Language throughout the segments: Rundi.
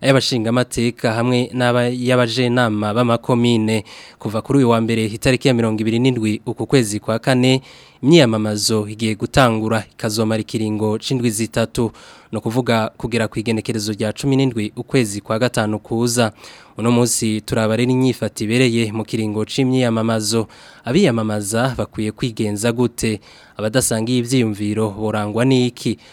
ay’abashinga amateka hamwe nama b'amakomine kuva kuri uyu wa mbere itariki ya mirongo ibiri n'indwi uku kwezi kwa kane imyiyamamazo igiye gutangura ikazomara ikiringo c'indwi zitatu ni ukuvuga kugera ku igenekerezo rya cumi n'indwi ukwezi kwa gatanu kuza uno munsi turabare rero ibereye mu kiringo cy'imyiyamamazo abiyamamaza bakwiye kwigenza gute abadasangiye ibyiyumviro burangwa n'iki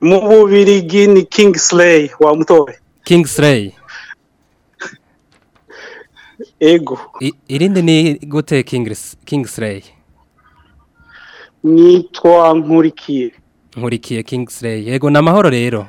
mu bubirigi ni kingisireyi wa mutore kingisireyi yego irindi ni gute kingisireyi nitwa nkurikiye nkurikiye Kingsley yego ni amahoro rero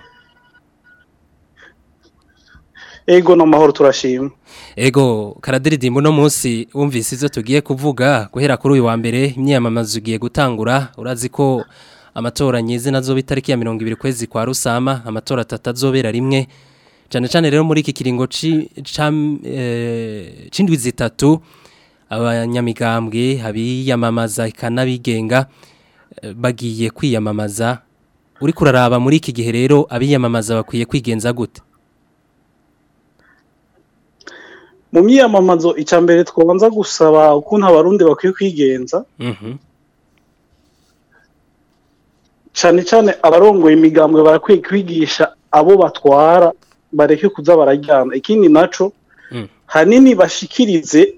ego ni amahoro turashima ego karadiridimba uno munsi wumvise izo tugiye kuvuga guhera kuri uyu wa mbere imyiyamamazo ugiye gutangura urazi ko amatora nyizi nazo itariki ya mirongo ibiri kwezi kwa rusama amatora atatu azobera rimwe cyane cyane rero muri iki kiringo cy'indwi eh, zitatu abanyamigambwe abiyamamaza ikanabigenga eh, bagiye kwiyamamaza uri kuraraba muri iki gihe rero abiyamamaza bakwiye kwigenza gute mu myiyamamazo icya mbere twabanza gusaba ukuntu abarundi bakwiye kwigenza mhm. cyane cyane abarongoye imigambwe barakwiye kwigisha abo batwara bareke kuza bararyana ikindi nacyo mm. hanini bashikirize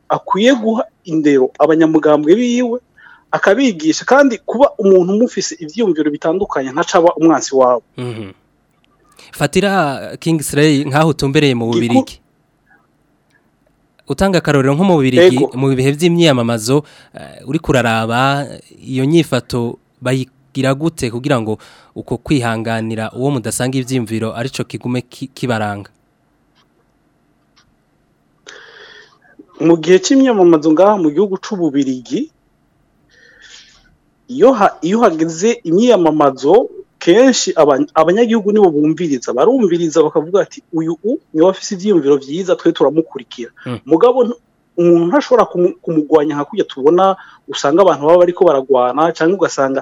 akwiye guha indero abanyamugambwe biwe akabigisha kandi kuba umuntu umufise ibyiyumviro bitandukanye ntacaba umwansi wawe mhm. fatira kingisireyi nk'aho utumbereye mu bubirigi utanga akarorero nko mu bubirigi mu bihe by'imyiyamamazo eh, uri kuraraba iyo nyifato bayigira gute kugira ngo uko kwihanganira uwo mudasanga ibyiyumviro aricyo kigume kibaranga mu gihe cy'imyamamazo ngaha mu gihugu cy'ububirigi iyo hageze imyiyamamazo kenshi abanyagihugu nibo bumviriza barumviriza bakavuga ati uyu u niwe afite ibyiyumviro byiza twe turamukurikira hmm. mugabo umuntu ntashobora kumugwanya hakurya tubona usanga abantu baba bariko baragwana cyangwa ugasanga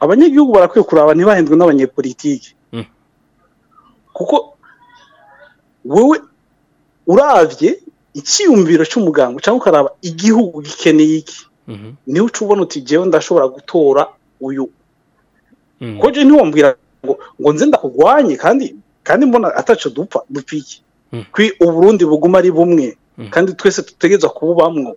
abanyagihugu barakwiye kuraba ntibahendwe n'abanyepolitike kuko wowe urabye icyiyumviro cy'umugambi cyangwa ukaraba igihugu gikeneye iki Mhm. niwe uca ubona uti jyewe ndashobora gutora uyu mhm. koje ntiwambwira ngo ngo nze ndakugwanye kandi kandi mbona atacu dupfa dupiki mhm. kwi uburundi buguma ari bumwe kandi twese dutegerezwa kububamwo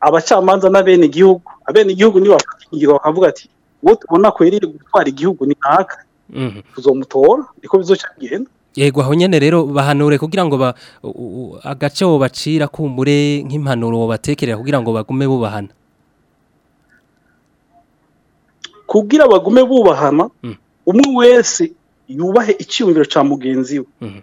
abacamanza n'abenegihugu abenegihugu nibafata ingingo bakavuga ati uwo tubona akwiriye gutwara igihugu ni nkaka mhm. tuzomutora niko bizoca bigenda yego aho nyine rero bahanure kugira ngo agace bacira kumure nk'impanuro batekerera kugira ngo bagume bubahana kubwira bagume bubahana mm. umwe wese yubahe icyiyumviro cya mugenzi we mm-hmm.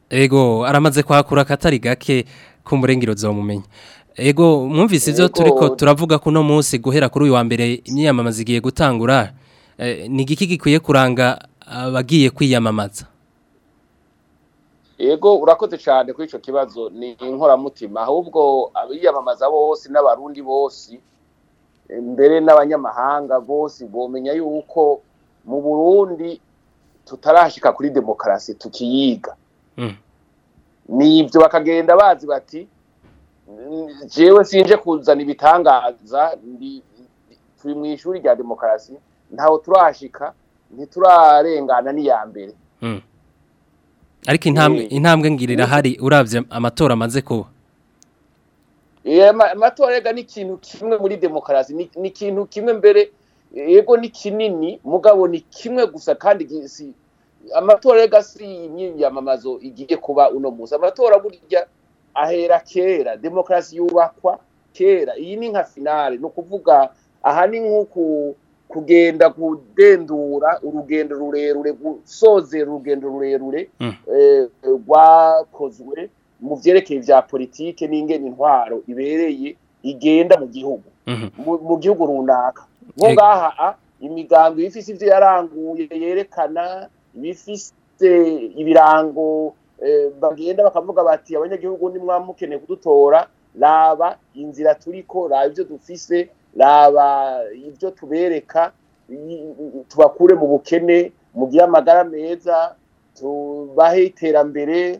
ego aramaze kuhakura akatari gake k'umurengero zamumenye ego mwumvise ibyo turi ko turavuga ko uno munsi guhera kuri uyu wa mbere imyiyamamaza igiye gutangura eh, ni igiki gikwiye kuranga abagiye kwiyamamaza Ego urakoze cyane kuri icyo kibazo ni inkoramutima ahubwo abiyamamaza bose n'abarundi bose mbere n'abanyamahanga bose bomenya yuko mu burundi tutarashika kuri demokarasi tukiyiga Hmm. nibyo bakagenda bazi bati jewe sinje kuzana ibitangaza turi mu ishuri rya demokarasi ntaho turashika ntiturarengana n'iya mbere hmm. ariko intambwe hmm. ngirira hari urabye amatora amaze kuba amatora rega ni ikintu kimwe muri demokarasi ni ikintu kimwe mbere yego ni kinini mugabo ni kimwe gusa kandi si amatora si y'imyiyamamazo igiye kuba uno munsi amatora burya ahera kera demokarasi yubakwa kera iyi ni nka finale ni ukuvuga aha ni nk'uku kugenda kudendura urugendo rurerure gusozera urugendo rurerure mm. eh, rwakozwe mu byerekeye bya politiki n'ingene intwaro ibereye igenda mu gihugu mm-hmm. mu gihugu runaka nko ngaha imigambi ifite ibyo yaranguye yerekana ibifite ibirango eh, bagenda bakavuga bati abanyagihugu nimwamukeneye kudutora raba inzira turiko raba ibyo dufise raba ibyo tubereka tubakure mu bukene mugire amagara meza tubahe iterambere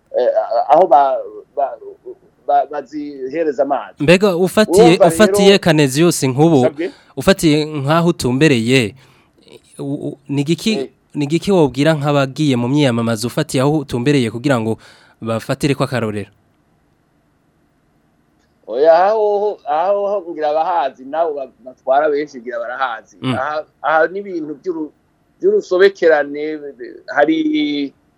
eh, aho bazihereza amazi mbega ufatiye ufatiye kanezi yose nk'ubu ufatiye nk'aho utumbereye eh. ni giki wabwira nk'abagiye mu myiyamamazo ufatiye aho utumbereye kugira ngo bafatire ko akarorero aho aho ngira abahazi nabo batwara benshi ngira barahazi mm. aha n'ibintu by'urusobekerane hari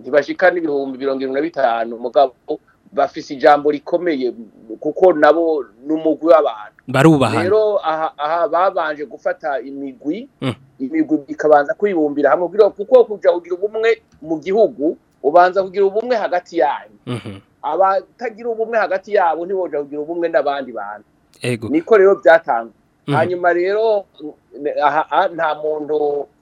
ntibashika n'ibihumbi mirongo irindwi na bitanu mugabo bafise ijambo rikomeye kuko nabo n'umugwi w'abantu barubahana rero aha babanje gufata imigwi hmm. imigwi ikabanza kwibumbira hamwe kuko kujya kugira ubumwe mu gihugu ubanza kugira ubumwe hagati yanyu mhm. abatagira ubumwe hagati yabo ntiboja kugira ubumwe n'abandi bantu niko rero byatanga mhm. hanyuma rero nta muntu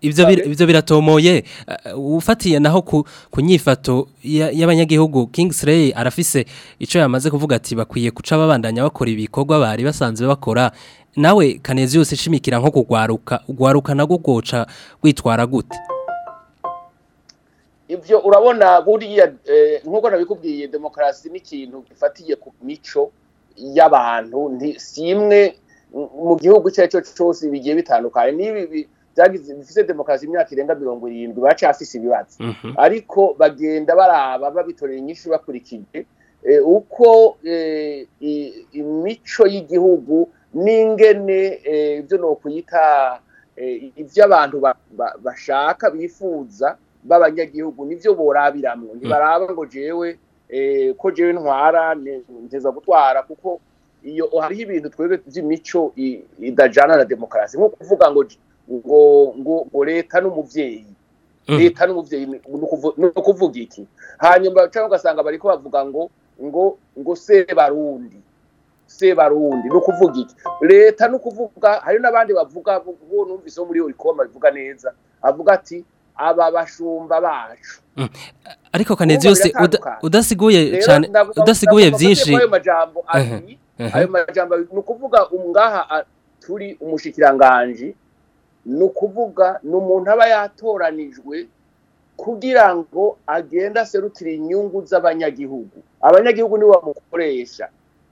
ibyo biratomoye eh, eh, ufatiye naho ku nyifato y'abanyagihugu Kingsley arafise icyo yamaze kuvuga ati bakwiye kuca babandanya bakora ibikorwa bari basanzwe bakora nawe kanezi yose ishimikira nko kugwaruka ugwaruka nagwo goca witwara gute ibyo urabona buriya eh, nk'uko nabikubwiye demokarasi ni ikintu gifatiye ku mico y'abantu si imwe mu gihugu icyo ari cyose bigiye bitandukanye n'ibi zifite demokarasi imyaka irenga mirongo irindwi baca ibibazo mhm. ariko bagenda baraba babitorera inyinshi bakurikije eh, uko eh, imico y'igihugu n'ingene eh, ibyo ni ukuyita ibyo abantu bashaka bifuza b'abanyagihugu nibyo borabiramwo mm. ntibaraba ngo jewe ko jewe ntwara nteza gutwara kuko iyo hariho ibintu twebwe by'imico idajana na demokarasi nko kuvuga ngo ngo ngo leta n'umubyeyi mm. leta n'umubyeyi ni ukuvuga iki hanyuma cyangwa ugasanga bari kubavuga ngo ngo ngo se barundi se barundi ni ukuvuga iki leta ni ukuvuga hari n'abandi bavuga ubu numvise muri iyo ikoma bivuga neza avuga ati aba bashumba bacu mm. ariko kanezi yose udasiguye cyane udasiguye byinshi ayo majambo ni ukuvuga ngaha turi umushyikiranganji ni ukuvuga ni umuntu aba yatoranijwe kugira ngo agende aserukire inyungu z'abanyagihugu abanyagihugu ni bamukoresha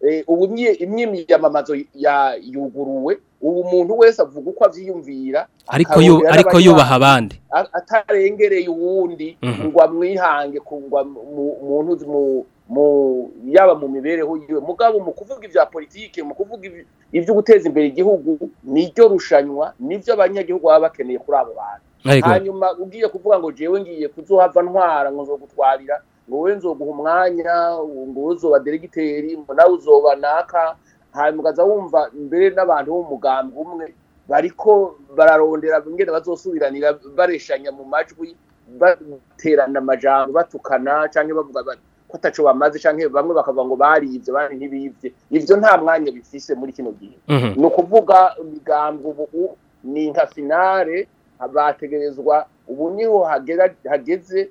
eh, ubu ya yuguruwe ubu umuntu wese avuga uko avyiyumvira ariko yubaha abandi atarengereye uwundi mhm. ngo amwihange ngo umuntu mu yaba mu mibereho yiwe mugabo mu kuvuga ibya politike mu kuvuga ibyo guteza imbere igihugu ni niryo rushanywa nivyo abanyagihugu baba bakeneye kuri abo bantu hanyuma ugiye kuvuga ngo jewe ngiye kuzohava ntwara ngo nzogutwarira ngo we nzoguha umwanya ngo uzoba deregiteri ngo nawe uzoba naka hanyuma wumva mbere n'abantu b'umugambi umwe bariko bararondera ingene bazosubiranira bareshanya mu majwi baterana amajambo batukana cyangwa bavuga ko ataco bamaze cyangwa bamwe bakavuga ngo barivye bari ntibivye ivyo nta mwanya bifise muri kino gihe mhm. ni ukuvuga imigambi ubu ni nka finale bategerezwa ubu niho hageze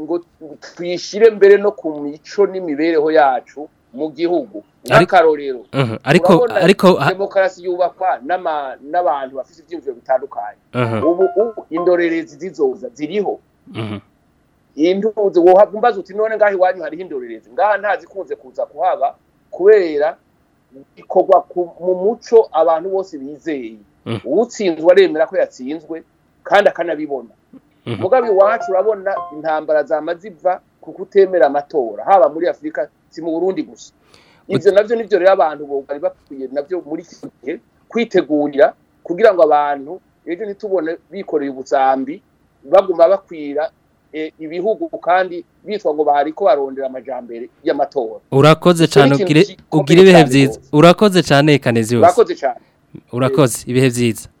ngo twishyire mbere no ku mico n'imibereho yacu mu gihugu ariko urabona demokarasi yubakwa n'abantu bafite ibyiyumviro bitandukanye ubu indorerezi z'izoza ziriho intuzi wohagumbaza uti none ngaho iwanyu hariho indorerezi ngaha zikunze kuza kuhaba kubera bikorwa mu muco abantu bose bizeye utsinzwe aremera ko yatsinzwe kandi akanabibona Mm-hmm. mugabe wacu urabona intambara zamaze iva kuko utemera amatora haba muri afurika si mu burundi gusa ibyo nabyo nibyo rero abantu bari bakwiye nabyo muri iki gihe kwitegurira kugira ngo abantu ejo ntitubone bikoreye ubusambi baguma bakwira e, ibihugu kandi bitwa ngo ko barondera amajyambere y'amatora urakoze cyane ugira ibihe byiza urakoze cyane kanezi yose urakoze ibihe byiza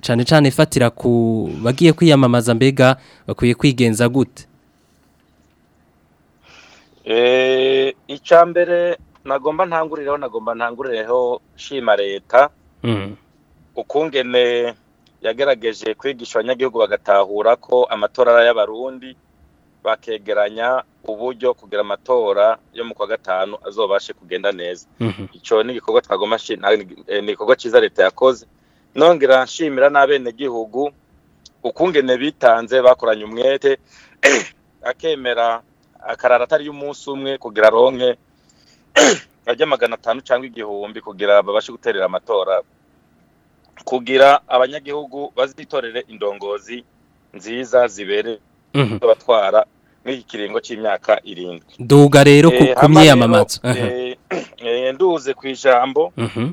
cyane cyane ifatira ku bagiye kwiyamamaza mbega bakwiye kwigenza gute eh, icya mbere nagomba ntangurireho nagomba ntangurireho shima leta mm. ukungene yagerageje kwigisha abanyagihugu bagatahura ko amatora ari ay'abarundi bakegeranya uburyo kugira amatora yo mu kwa gatanu azobashe kugenda neza mhm. icyo ni igikorwa twagomba ni igikorwa cyiza leta yakoze nongera nshimira n'abenegihugu ukungene bitanze bakoranye umwete akemera akarara atari umunsi umwe kugira aronke ajya magana atanu cyangwa igihumbi kugira babashe guterera amatora kugira abanyagihugu bazitorere indongozi nziza zibere mhm. batwara muri kiringo cy'imyaka irindwi nduga rero ku eh, myiyamamazo eh, eh, nduze ku ijambo mhm.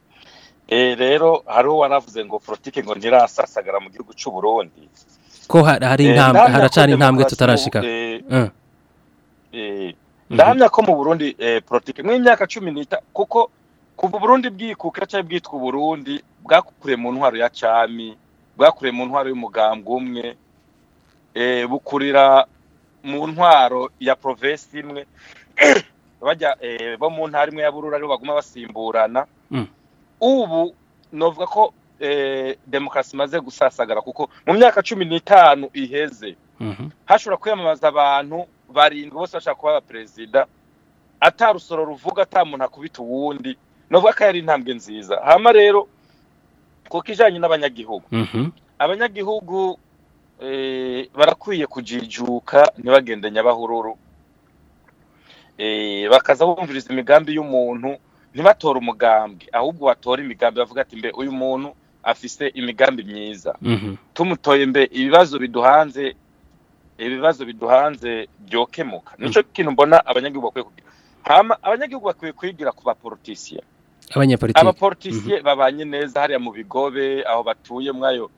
eh, rero hari uwaravuze ngo politiki ngo ntirasasagara mu gihugu cy'u Burundi ko hari eh, intambwe haracana intambwe tutarashika mm. mhm. ndahamya ko mu Burundi politiki mu myaka cumi n'ita kuko kuva Burundi bwikuka cyangwa bwitwa Burundi bwakukuriye mu ntwaro ya cyami bwakorewe mu ntwaro y'umugambwe umwe eh, bukurira mu ntwaro ya provesi imwe bajya eh, bo mu ntara imwe ya burura aribo baguma basimburana mm. ubu navuga ko eh, demokarasi imaze gusasagara kuko mu myaka cumi n'itanu iheze mm-hmm. hashobora kwiyamamaza abantu barindwi bose bashaka kuba abaperezida atarusoro ruvuga atamuntu akubita uwundi navuga ko yari intambwe nziza hano rero ku kijyanye n'abanyagihugu mhm. abanyagihugu eh, barakwiye kujijuka ntibagende nyabahururu eh, bakaza bumviriza imigambi y'umuntu ntibatore umugambi ahubwo batore imigambi bavuga ati mbe uyu muntu afise imigambi myiza mhm. tumutoye mbe ibibazo biduhanze ibibazo biduhanze byokemuka nicyo mhm. kintu mbona abanyagihugu bakwiye kugira abanyagihugu bakwiye kwigira ku baporotisiye abanyapolitiki abapolitisiye mhm. babanye neza hariya mu bigobe aho batuye mwayo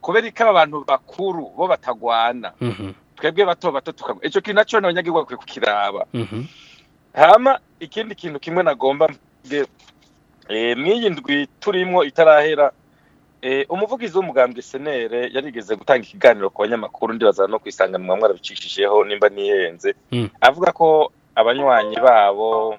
kubera ko aba bantu bakuru bo batagwana mhm. twebwe bato bato tukagwa icyo kintu nacyo abanyagihugu bakwiye kukiraba mhm. hama ikindi kintu kimwe nagomba mw'iyi eh, ndwi turimo itarahera eh, umuvugizi w’umugambi senere yarigeze gutanga ikiganiro ku banyamakuru ndibaza no kwisanga kwisanganwa mwarabicicishijeho nimba nihenze mm. avuga ko abanywanyi babo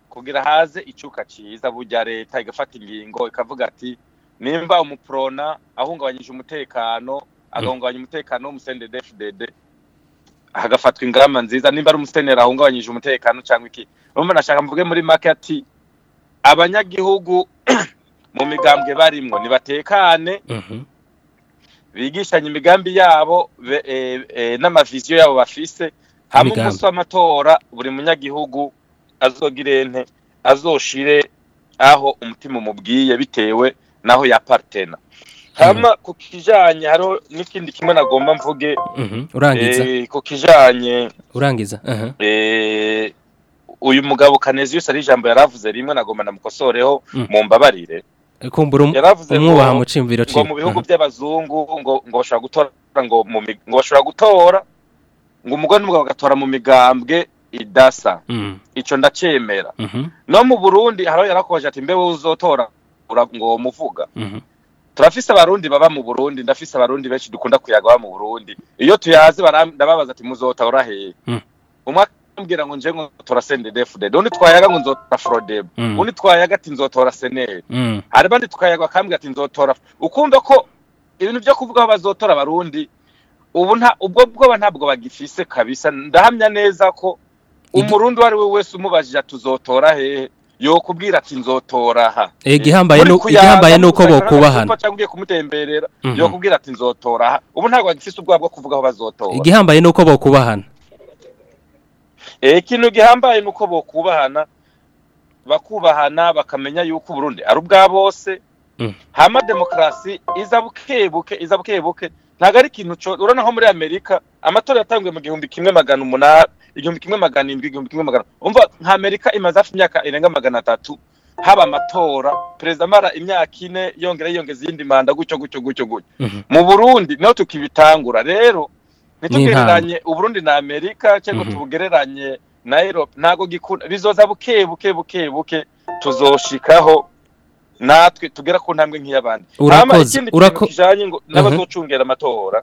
kugira haze icyuka cyiza burya leta igafata ingingo ikavuga ati nimba umuprona ahungabanyije umutekano agahungabanya umutekano w'umusenedefudede hagafatwa ingamba nziza nimba ari umuseneri ahungabanyije umutekano cyangwa iki urumva nashaka mvuge muri maketi abanyagihugu mu migambwe barimwo ntibatekane mhm. bigishanya imigambi yabo e, e, n'amaviziyo yabo bafise hamwe umunsi w'amatora buri munyagihugu azogire ente azoshire aho umutima umubwiye bitewe naho ya partena hama mhm. ku kijanye hariho n'ikindi kimwe nagomba mvuge mhm, eh, ku kijanye urangiza eh, uyu mugabo kanezi yose ari ijambo yaravuze rimwe nagomba namukosoreho mhm. mu mbabarire eh, kumbura um- umwubaha mu cimviro ciwe mu bihugu by'abazungu ngo ngo bashobora gutora ngo mu bashobora gutora ngo umugore n'umugabo bagatora mu migambwe idasa icyo ndacemera no mu Burundi haro yarakoje ati mbe uzotora ngo muvuga mhm. turafise abarundi baba mu burundi ndafise abarundi benshi dukunda kuyaga mu burundi iyo tuyazi ndababaza ati muzotora hehe mhm. umwe akambwira ngo njengo nzotora sendedefudede undi twayaga ngo nzotora forodebo mhm. undi twayaga ati nzotora seneri hari abandi twayaga bakambwira ati nzotora ukumva ko ibintu byo kuvuga aho bazotora abarundi ubu nta ubwo bwoba ntabwo bagifise kabisa ndahamya neza ko umurundi uwo ari we wese umubajije atuzotora hehe yokubwira ati nzotora aha eh, igihambaye nuko bokubahana cyangwa ugiye kumutemberera mhm. yokubwira ati nzotora aha ubu ntabwo bagifite ubwoba bwo kuvuga aho bazotora igihambaye nuko bokubahana eh, ikintu gihambaye nuko bokubahana bakubahana bakamenya yuko Burundi ari ubwa bose mm. hama demokarasi iza bukebuke iza bukebuke ntabwo ari ikintu urabona nko muri amerika amatora yatangiwe mu gihumbi kimwe magana umunani igihumbi kimwe magana indwi igihumbi kimwe magana umva nka amerika imaze hafi imyaka irenga magana atatu haba amatora perezida amara imyaka ine yongera yiyongeza iyindi manda gutyo gutyo gutyo gutyo mhm. mu burundi niho tukibitangura rero ntitugereranye uburundi na amerika cyangwa mhm. tubugereranye na erope ntabwo gikunda bizoza buke buke buke buke tuzoshikaho natwe tugera ku ntambwe nk'iy'abandi urakoze urako kijyanye ngo n'abazocungera amatora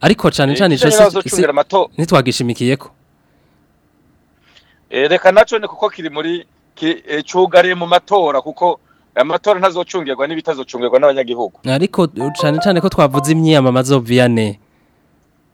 ariko cyane cyane ntitwagishimikiye ko eh reka naco ne kuko kiri muri eh, cyugariye mu matora kuko amatora ntazocungerwa n'ibitazocungerwa n'abanyagihugu ariko cyane cyane ko twavuze imyiyama amazo imyiyamamazo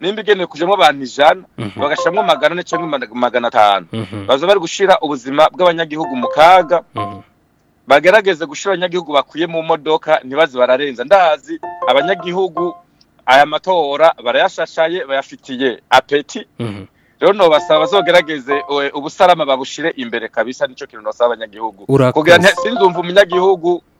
nimba igenewe kujyamo abantu ijana mhm. bagashyiramo magana ane cyangwa magana atanu mhm. baza bari gushyira ubuzima bw'abanyagihugu mu kaga bagerageze gushyira abanyagihugu bakuye mu modoka ntibaze bararenza ndazi abanyagihugu aya matora barayashashaye bayafitiye apeti mhm. rero nobasaba bazogerageze ubusarama babushire imbere kabisa nicyo kintu nosaba abanyagihugu kugira sinzumva umunyagihugu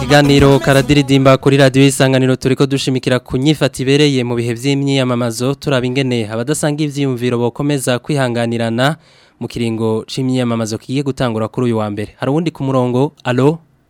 kiganiro karadiridimba kuri radio y'isanganiro turi dushimikira ku nyifata ibereye mu bihe by'imyiyamamazo turaba ingene abadasanga ibyiyumviro bakomeza kwihanganirana mu kiringo cy'imyiyamamazo kigiye gutangura kuri uyu wa mbere hari uwundi ku murongo alo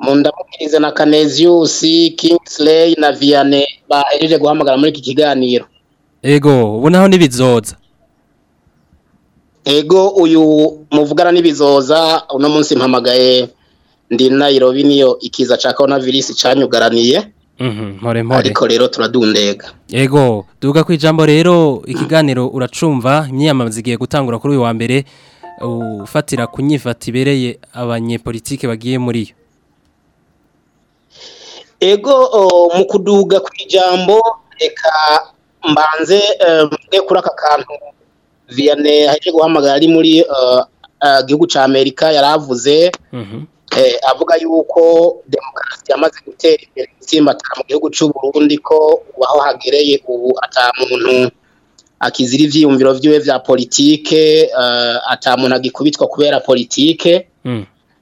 mundamukirize na Canesius Kingsley na Vianney bahejeje guhamagara muri iki kiganiro ego ubonaho n'ibizoza ego uyu muvugana n'ibizoza uno munsi mpamagaye ndi Nairobi niyo ikiza ca coronavirus canyugaraniye Mhm, ariko rero turadundega yego duka ku ijambo rero ikiganiro uracumva imyiyamamaza igiye gutangura kuri uyu wa mbere ufatira kunyifata ibereye abanyepolitike bagiye muri yo ego mu kuduga ku ijambo reka mbanze mbe kuri aka kantu viyane aje guhamagara ari muri eh, eh, gihugu Amerika yari avuze mhm. Eh, avuga yuko demokarasi yamaze gutera imbere itsimbatara mu gihugu cy'u Burundi ko ubu aho hagereye ubu atamuntu akizira ibyiyumviro byiwe bya politike eh, atamuntu agikubitwa kubera politike hmm.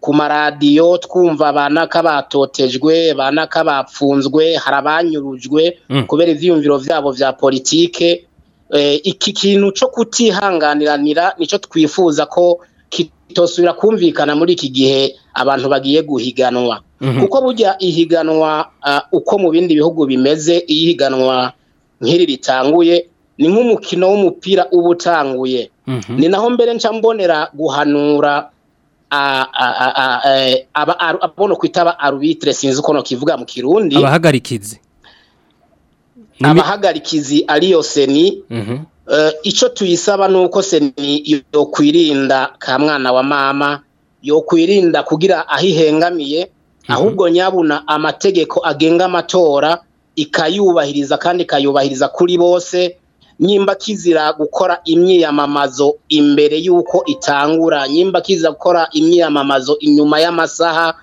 ku maradiyo twumva abanaka batotejwe abanaka bapfunzwe hari abanyurujwe mm. kubera ibyiyumviro byabo bya politiki eh, iki kintu cyo kutihanganiranira nicyo twifuza ko kitosubira kumvikana muri iki gihe abantu bagiye guhiganwa mhm. kuko bujya ihiganwa uh, uko mu bindi bihugu bimeze iyo ihiganwa nk'iri ritanguye ni nk'umukino w'umupira uba utanguye mhm. ni naho mbere nca mbonera guhanura abona kwitaba arubitire sinzi ukuntu kivuga mu kirundi abahagarikizi abahagarikizi ariyo seni mhm. uh, icyo tuyisaba ni uko seni yo kwirinda ka mwana wa mama yokwirinda kugira ahihengamiye mhm. ahubwo nyabuna amategeko agenga amatora ikayubahiriza kandi ikayubahiriza kuri bose nyimba kizira gukora imyiyamamazo imbere y'uko itangura nyimba kizira gukora imyiyamamazo inyuma y'amasaha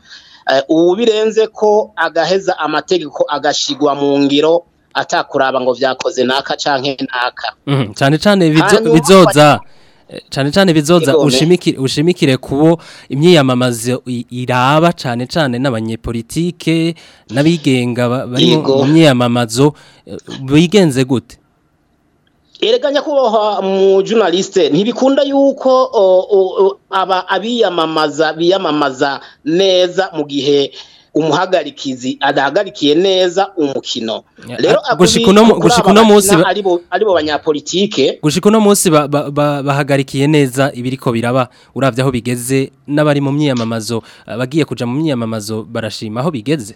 eh, ubu birenze ko agaheza amategeko agashigwa mu ngiro atakuraba ngo byakoze naka canke naka mhm. cyane cyane bizoza cyane cyane bizoza ushimikire ushimikire kubo imyiyamamazo iraba cyane cyane n'abanyepolitike n'abigenga bari mu myiyamamazo bigenze gute erega nyakubahwa mu journaliste ntibikunda yuko aba abiyamamaza biyamamaza neza mu gihe umuhagarikizi adahagarikiye neza umukino rero gushika uno munsi aribo banyapolitike gushika no munsi bahagarikiye neza ibiriko biraba uravye aho bigeze n'abari mu myiyamamazo bagiye kuja mu myiyamamazo barashima aho bigeze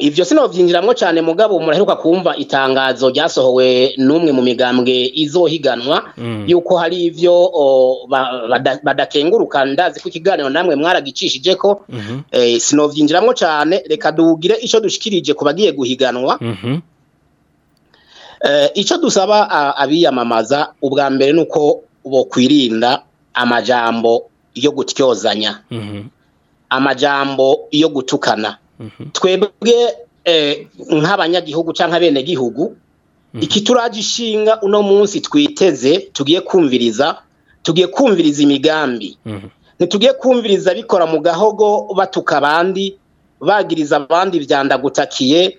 ibyo sinabyinjiramo cyane mugabo muraheruka kumva itangazo ryasohowe n'umwe mu migambwe izohiganwa mm. yuko hari ibyo badakenguruka ndazi ko ikiganiro namwe mwaragicishije ko mhm. eh, sinabyinjiramo cyane reka dugire icyo dushyikirije kubagiye guhiganwa mhm. eh, icyo dusaba abiyamamaza ubwa mbere ni uko bakwirinda amajambo yo gutyozanya mhm. amajambo yo gutukana Mhm. twebwe eh, nk'abanyagihugu cyangwa abenegihugu mhm. iki turajya uno munsi twiteze tugiye kumviriza tugiye kumviriza imigambi mhm. ntitugiye kumviriza bikora mu gahogo batuka abandi bagiriza abandi byandagutakiye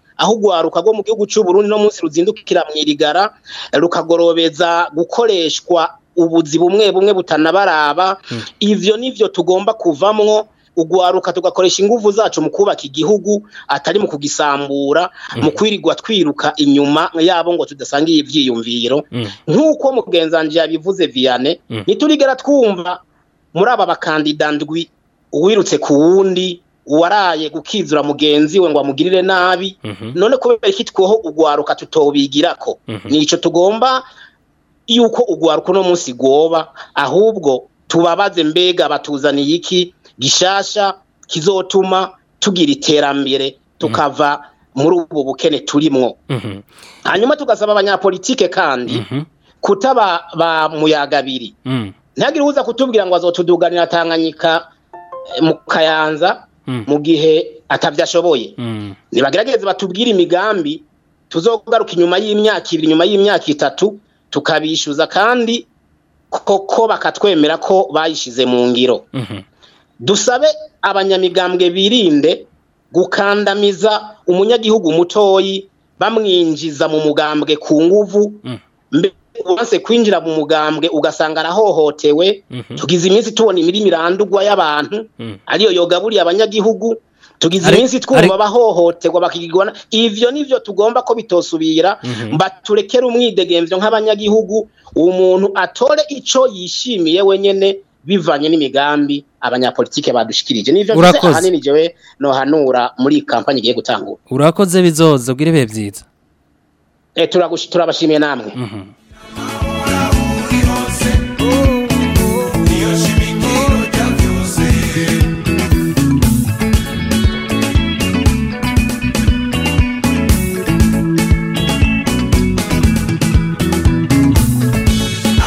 aho urwaruka rwo mu gihugu cy'uburundi no munsi ruzindukira mu rukagorobeza gukoreshwa ubuzi bumwe bumwe butanabaraba hmm. ibyo nivyo tugomba kuvamwo ugwaruka tugakoresha ingufu zacu mu kubaka igihugu atari mu kugisambura mu hmm. kwirirwa twiruka inyuma yabo ngo tudasangiye ibyiyumviro hmm. nk'uko mugenzange yabivuze viyane ntiturigera twumva muri aba bakandida ndwi uwirutse ku wundi uwaraye gukizura mugenzi we ngo amugirire nabi mhm. none kubera iki twoho ugwaruka tutobigira ko mhm. nicyo tugomba yuko ugwaruka uno munsi gwoba ahubwo tubabaze mbega batuzaniye iki gishasha kizotuma tugira iterambere tukava mhm. muri ubu bukene turimwo hanyuma tugasaba abanyapolitike kandi kutaba ba muyagabiri ntihagire uza kutubwira ngo azotuduganira tanganyika eh, mu kayanza Mm. mu gihe atabyo ashoboye mm. ntibagerageze batubwire imigambi tuzogaruka inyuma y'imyaka ibiri inyuma y'imyaka itatu tukabishyuza kandi koko bakatwemera ko bayishyize mu ngiro mm-hmm. dusabe abanyamigambwe birinde gukandamiza umunyagihugu mutoyi bamwinjiza mu mugambwe ku nguvu mm. ubanze kwinjira mu mugambwe ugasanga arahohotewe mhm. tugize iminsi tubona imirimo irandurwa y'abantu mhm. ariyo yogaburiye abanyagihugu tugize iminsi twumva abahohoterwa bakigigwana ivyo nivyo tugomba ko bitosubira mm -hmm. baturekere umwidegemvyo nk'abanyagihugu umuntu atore ico yishimiye wenyene bivanye n'imigambi abanyapolitike badushikirije nivyo ahanini jewe no hanura muri kampanye igiye gutangura urakoze bizozo bwire bihe byiza eh turabashimiye namwe mm -hmm.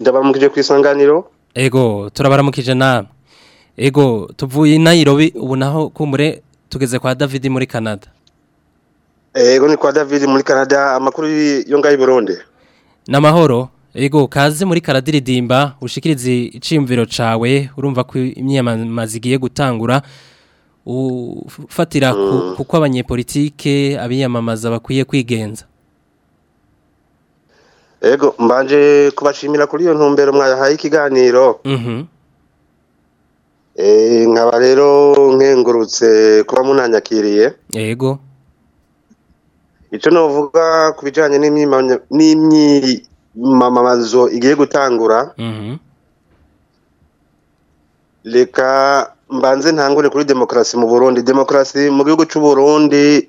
ndabaramukije ku isanganiro ego turabaramukije nawe ego tuvuye inayirobi ubu naho kumure tugeze kwa david muri canada ego ni kwa david muri canada amakuru y'iyongaye burundi ni amahoro ego kazi muri karadiridimba ushikirize icyiyumviro cyawe urumva ko imyiyamamaza igiye gutangura ufatira hmm. kuko abanyepolitike abiyamamaza bakwiye kwigenza ego mbanje kubashimira kuri iyo ntumbero mwahaye ikiganiro mhm. eh, nkaba rero nkengurutse kuba munanyakiriye yego icyo navuga ku bijyanye n'imyimamazo igiye gutangura mhm. reka mbanze ntangure kuri demokarasi mu burundi demokarasi mu gihugu cy'u burundi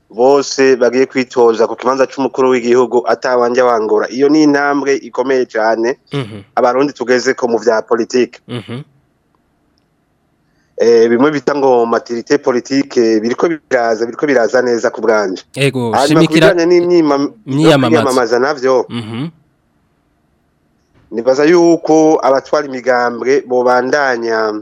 bose bagiye kwitoza ku kibanza cy'umukuru w'igihugu atabanje wangura iyo ni intambwe ikomeye cyane mhm. abarundi tugeze ko mu bya politiki mhm. eh, bimwe bita ngo matirite politike biriko biraza biriko biraza neza ku bwanje yego shimikira n'imyamamaza navyo mhm. nibaza yuko abatwara imigambwe bobandanya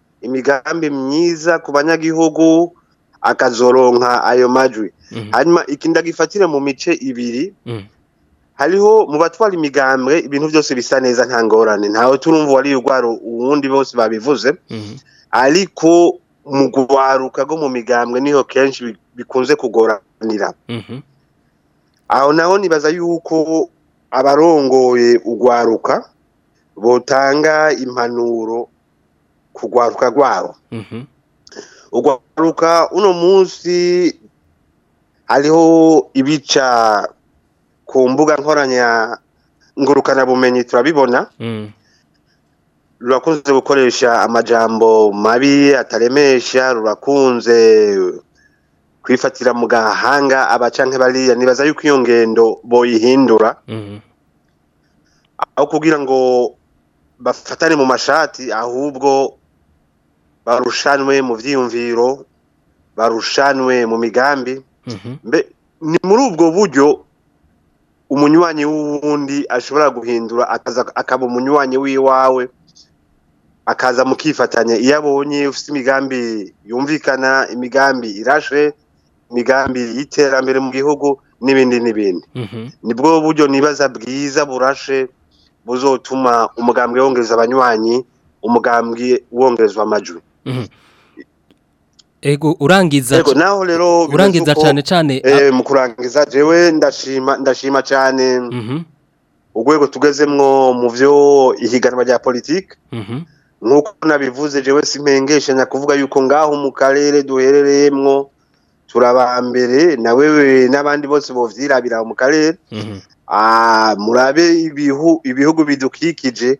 imigambi myiza ku banyagihugu akazoronka ayo majwi mhm. hanyuma iki ndagifatire mu mice ibiri hariho mu batwara imigambwe ibintu byose bisa neza nta ngorane ntawe turumva wari urwara uwundi bose babivuze mhm. ariko mu guharuka rwo mu migambwe niho kenshi bikunze kugoranira mhm. aho naho nibaza yuko abarongoye ugwaruka botanga impanuro ku rwaruka rwabo mhm. urwaruka uno munsi hariho ibica ku mbuga nkoranya ngurukanabumenyi turabibona mm. rurakunze gukoresha amajambo mabi ataremesha rurakunze kwifatira mu gahanga abacanke bariya nibaza yuko iyo ngendo boyihindura mm-hmm. aho kugira ngo bafatane mu mashati ahubwo barushanwe mu byiyumviro barushanwe mu migambi mm-hmm. ni muri ubwo buryo umunywanyi w'uwundi ashobora guhindura akaba umunywanyi w'iwawe akaza mukifatanya iyo abonye ufite imigambi yumvikana imigambi irashe imigambi y'iterambere mu gihugu n'ibindi n'ibindi mm-hmm. nibwo buryo nibaza bwiza burashe buzotuma umugambwe wongereza abanywanyi umugambwe wongerezwa amajwi mm-hmm. ego urangiza ego naho rero urangiza cyane cyane eh mu kurangiza jewe ndashima ndashima cyane mhm ugwego tugezemwo mu byo ihiganwa rya politique mhm nuko nabivuze jewe simengeshanya kuvuga yuko ngaho mu karere duherereyemwo turabambere na wewe n'abandi bose bovyirabira mu karere mhm ah murabe ibihu ibihugu bidukikije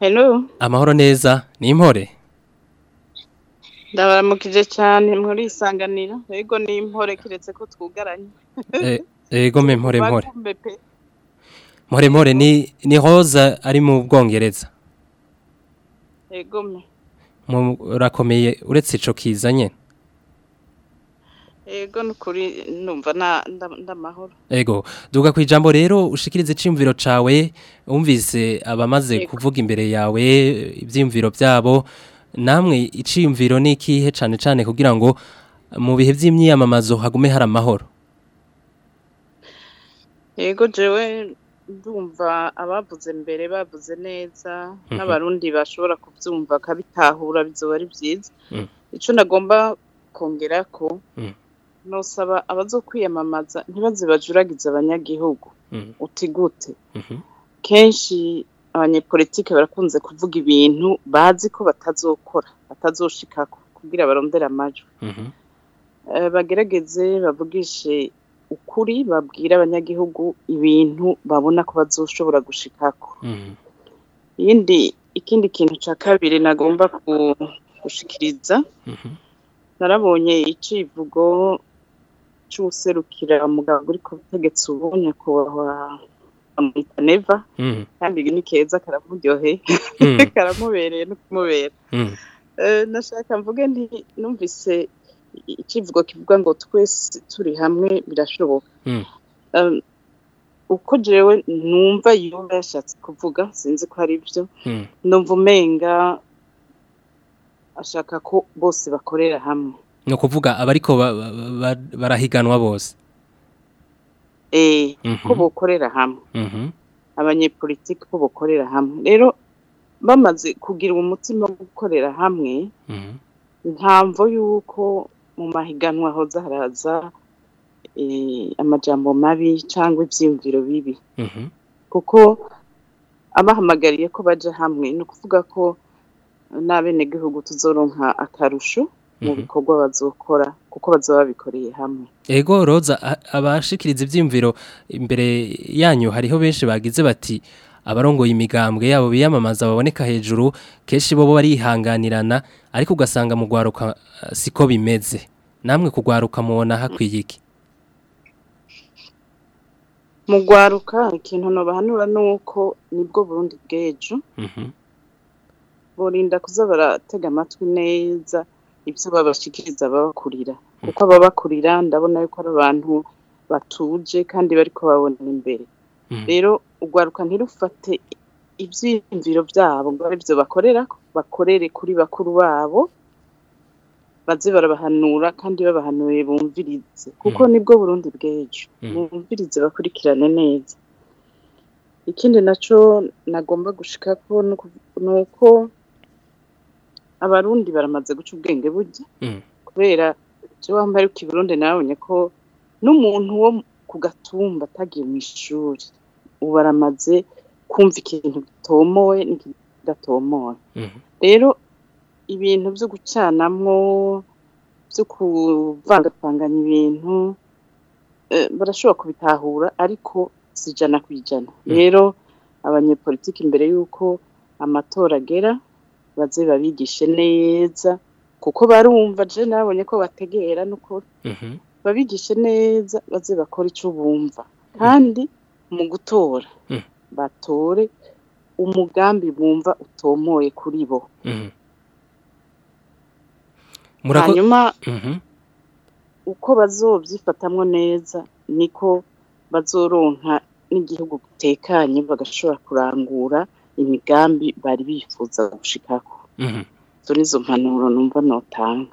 Hello. Amahoro neza, ni impore. Ndabaramukije cyane muri isanganira. Yego ni impore kiretse ko twugaranye. eh, yego me impore impore. Mpore mpore ni ni Rosa ari mu Bwongereza. Yego me. Murakomeye uretse ico kizanye. Ego nukuri numva ndamahoro Ego duga ku ijambo rero ushikirize cimviro cawe umvise abamaze kuvuga imbere yawe ivyimviro byabo namwe ni n'ikihe cyane cyane kugira ngo mu bihe by'imyiyamamazo hagume hari amahoro yego jewe ndumva ababuze mbere babuze neza mhm. n'abarundi bashobora kubyumva bakabitahura bizoba ari byiza mm. icyo nagomba kongera ko mm. nusaba abazo kwiyamamaza ntibaze bajuragize abanyagihugu mhm. utigute mhm. kenshi abanyepolitike barakunze kuvuga ibintu bazi ko batazokora batazoshika kubwira barondera amajwi mhm. eh, bagerageze bavugishe ukuri babwira abanyagihugu ibintu babona ko bazoshobora gushikako yindi ikindi kintu cya kabiri nagomba gushikiriza narabonye icivugo cy'umuserukira umugabo uri ku butegetsi ubu nyakubahwa neva mm. kandi ni keza karamuryoheye mm. karamubereye no kumubera mm. eh, nashaka mvuge numvise ikivugo kivuga ngo twese turi hamwe birashoboka um, uko jewe numva yumva yashatse kuvuga sinzi ko ari byo numva umenga ashaka ko bose bakorera hamwe ni ukuvuga abariko barahiganwa bose eh, mhm. ko bukorera hamwe mhm. abanyepolitiki ko bukorera hamwe rero bamaze kugira umutima wo gukorera hamwe ntamvo mhm. y'uko mu mahiganwa hoza haraza eh, amajambo mabi cyangwa ibyiyumviro bibi kuko abahamagariye ko bajya hamwe ni ukuvuga ko n'abenegihugu tuzoronka akarusho mu mhm. bazokora kuko bazaba babikoreye hamwe ego roza abashikiriza ibyiyumviro imbere yanyu hariho benshi bagize bati abarongoye imigambwe yabo biyamamaza baboneka hejuru kenshi bo barihanganirana ariko ugasanga mu gwaruka siko bimeze namwe kugwaruka mubona hakwiye iki mu gwaruka ikintu ntubahanura ni uko nibwo burundi bw'ejo mhm. burinda kuza baratega amatwi neza ibyo babashikiriza ababakurira kuko hmm. ababakurira ndabona yuko ari abantu batuje kandi bari kubabona imbere hmm. rero urwaruka ntirufate ibyiyumviro byabo ngo ari bakorera bakorere kuri bakuru babo baze barabahanura kandi babahanuye bumvirize hmm. kuko nibwo burundi bw'ejo bumvirize bakurikirane neza ikindi nacyo nagomba gushika ko ni uko abarundi baramaze guca ubwenge burya mm. kubera ibyo wambaye ariko iburundi nabonye ko n'umuntu wo ku gatumba atagiye mu ishuri ubu baramaze kumva ikintu gitomowe n'ikidatomowe mm-hmm. rero ibintu byo gucanamo byo kuvangapanganya ibintu eh, barashobora kubitahura ariko si ijana ku ijana mm. rero abanyepolitiki mbere y'uko amatora agera baze babigishe neza kuko barumva je nabonye ko bategera nuko mhm. babigishe neza baze bakora icyo bumva kandi mu gutora mhm. batore umugambi bumva utomoye kuri bo mhm. hanyuma uko bazobyifatamo neza niko bazoronka n'igihugu gitekanye bagashobora kurangura imigambi bari bifuza gushikako mhm. turi izo mpanuro numva notanga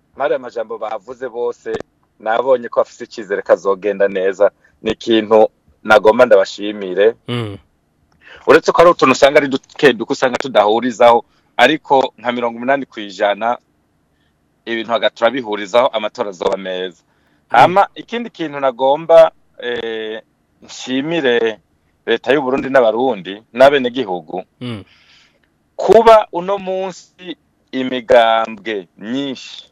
mpari amajambo bavuze bose nabonye ko afite icyizere kazogenda neza ni ikintu nagomba ndabashimire hmm. uretse ko ari utuntu usanga ari duke duke usanga tudahurizaho ariko nka mirongo umunani ku ijana ibintu hagatura bihurizaho amatora azoba meza hama ikindi kintu nagomba eh, nshimire leta y'uburundi n'abarundi n'abenegihugu hmm. kuba uno munsi imigambwe myinshi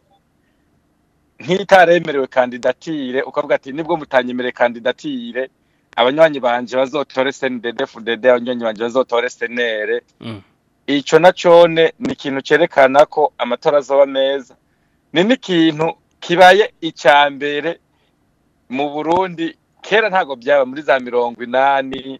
nk'itaremerewe kandidatire ukavuga ati nibwo mutanyemereye kandidatire abanywanyi banje bazotore senidede fudede abanywanyi banje bazotore senere mm. icyo nacone ni ikintu cyerekana ko amatora azoba meza ni n'ikintu kibaye icya mbere mu burundi kera ntabwo byaba muri za mirongo inani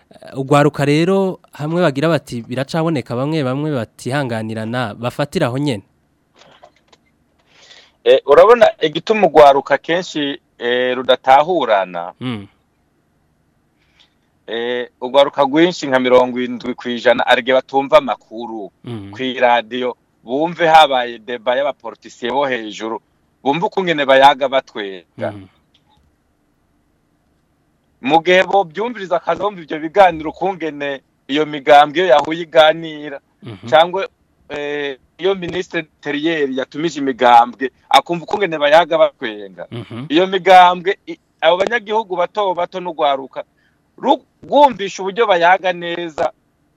eh, ugwaruka rero hamwe bagira bati biracaboneka bamwe bamwe batihanganirana bafatira aho nyine urabona igituma ugwaruka kenshi rudatahurana hmm. Eh, ugaruka rwinshi nka mirongo irindwi ku ijana arige batumva amakuru mm. ku iradiyo bumve habaye deba y'abaporotisiye bo hejuru bumve uko bayaga batwega mm. mu gihe bo byumviriza akazi bumva ibyo biganiro ukungene iyo migambi iyo yahuye iganira mm-hmm. cyangwa eh, iyo minisitiri teriyeri yatumije imigambwe akumva ukungene bayaga batwenga mm-hmm. iyo migambwe abo banyagihugu bato bato n'ugwaruka rwumvisha uburyo bayaga neza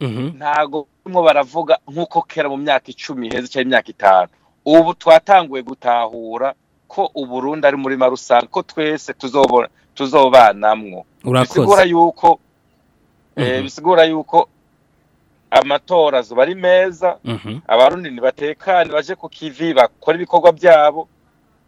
mhm. ntabwo barimo baravuga nk'uko kera mu myaka icumi heza cyangwa imyaka itanu ubu twatanguye gutahura ko uburundi ari muri marusange ko twese tuzobanamwo bisigura yuko eh, mhm. bisigura yuko amatora azuba ari meza mhm. abarundi batekane baje ku kivi bakora ibikorwa byabo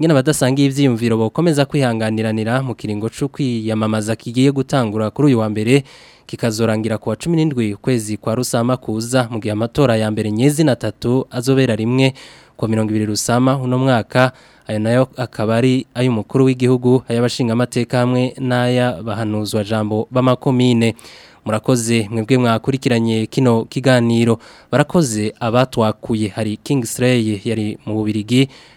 nyine abadasangiye ibyiyumviro bakomeza kwihanganiranira mu kiringo cyo kwiyamamaza kigiye gutangura kuri uyu wa mbere kikazorangira ku wa cumi n'indwi ukwezi kwa rusama kuza mu gihe amatora ya mbere nyezina atatu azobera rimwe ku mirongo ibiri rusama uno mwaka ayo nayo akaba ari ay'umukuru w'igihugu amateka hamwe n'ay'abahanuzwa jambo b'amakomine murakoze mwebwe mwakurikiranye kino kiganiro barakoze abatwakuye hari Kingsley yari mu Bubirigi